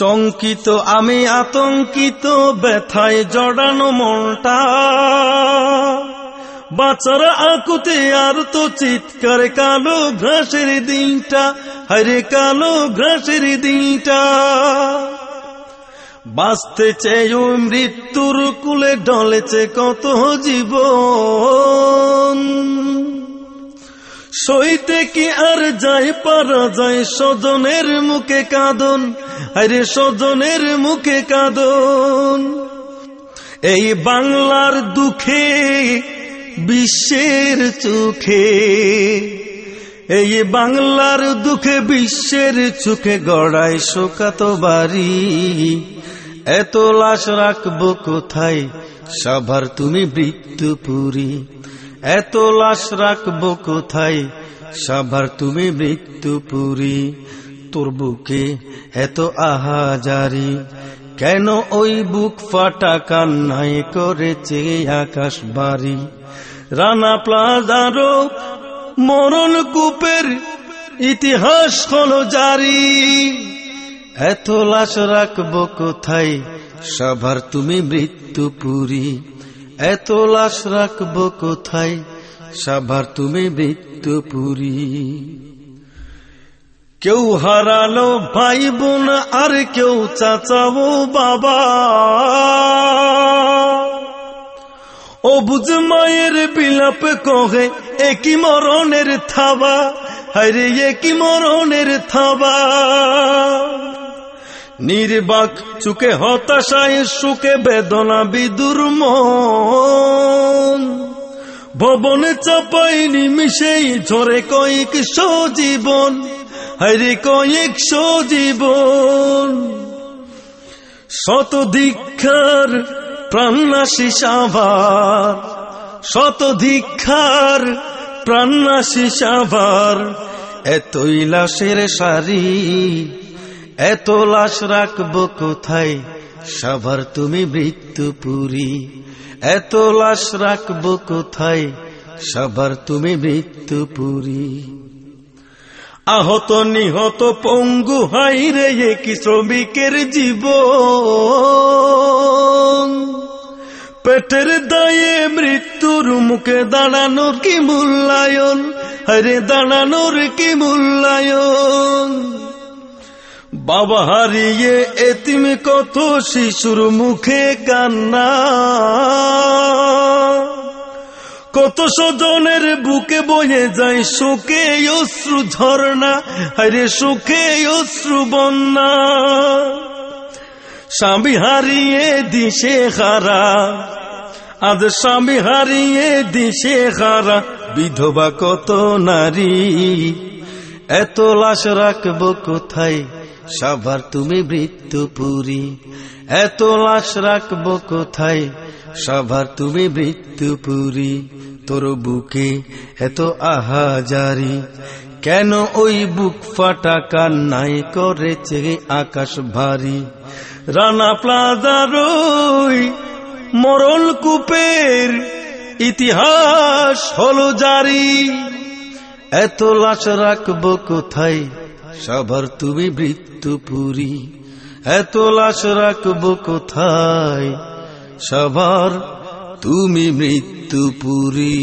শঙ্কিত, আমি আতঙ্কিত, ব্যথায় জড়ানো মনটা। বাচ্চারা আকুতে আর তো চিৎকার, কালো ঘাসের দিনটা। হরে কালো ঘাসের দিনটা। বাঁচতে চেয়ে মৃত্যুর কুলে ডলেছে কত জীবন। সইতে কি আর যায়, পারা যায় স্বজনের মুখে কাঁদন। আরে স্বজনের মুখে কাঁদন। এই বাংলার দুঃখে, বিশ্বের চোখে। এই বাংলার দুঃখে, বিশ্বের চোখে গড়াই শোকাত বাড়ি। এত লাশ রাখব কোথায়? সবার তুমি মৃত্যুপুরী এত লাশ রাখব কোথায়? সবার তুমি মৃত্যুপুরী তোর বুকে এত আহাজারি। কেন ওই বুক ফাটা কান্নায় করেছে আকাশ বাড়ি? রানা প্লাজারো মরণ কূপের ইতিহাস হলো জারি। এত লাশ রাখব কোথায়? সবার তুমি মৃত্যুপুরী এত লাশ রাখব কোথায়? সবার তুমি মৃত্যুপুরী কেউ হারালো ভাই বোন আর কেউ চাচাও বাবা। ও বুঝ মায়ের বিলাপ কহে, একই মরণের থাবা। হরে একই মরণের থাবা। নির্বাক চুকে হতাশায়, সুখে বেদনা বিদুর মন। ভবনে চাপাই নিমিশেই ঝরে কয়েক সজীবন হরে কয়েক সজীবন শত দীক্ষার প্রাণনাশী সাভার। শত দীক্ষার প্রাণনাশী সাভার। এতই লাশের সারি, এত লাশ রাখব কোথায়? সবার তুমি মৃত্যুপুরী। এত লাশ রাখব কোথায়? সবার তুমি মৃত্যু মৃত্যুপুরী আহত নিহত পঙ্গু হাইরে কি শ্রমিকের জীব পেটের দায়ে মৃত্যুর মুখে দাঁড়ানোর কি মূল্যায়ন? হরে দাঁড়ানোর কি মূল্যায়ন? বাবা হারিয়ে এতিম কত শিশুর মুখে কান্না? কত সজনের বুকে বয়ে যায় সুখে অশ্রু ঝর্ণা আরে সুখে অশ্রু বন্যা। স্বামী হারিয়ে দিশে হারা আজ স্বামী হারিয়ে দিশে হারা বিধবা কত নারী। এত লাশ রাখব কোথায়? সবার তুমি মৃত্যুপুরী এত লাশ রাখব কোথায়? সবার তুমি মৃত্যুপুরী তোর বুকে এত আহাজারি, কেন ওই বুক ফাটা কান্নাই করেছে আকাশ ভারী? রানা প্লাজার মরণ কূপের ইতিহাস হলো জারি। এত লাশ রাখব কোথায়? সবার তুমি মৃত্যুপুরী এত লাশ রাখব কোথায়? সবার তুমি মৃত্যুপুরী।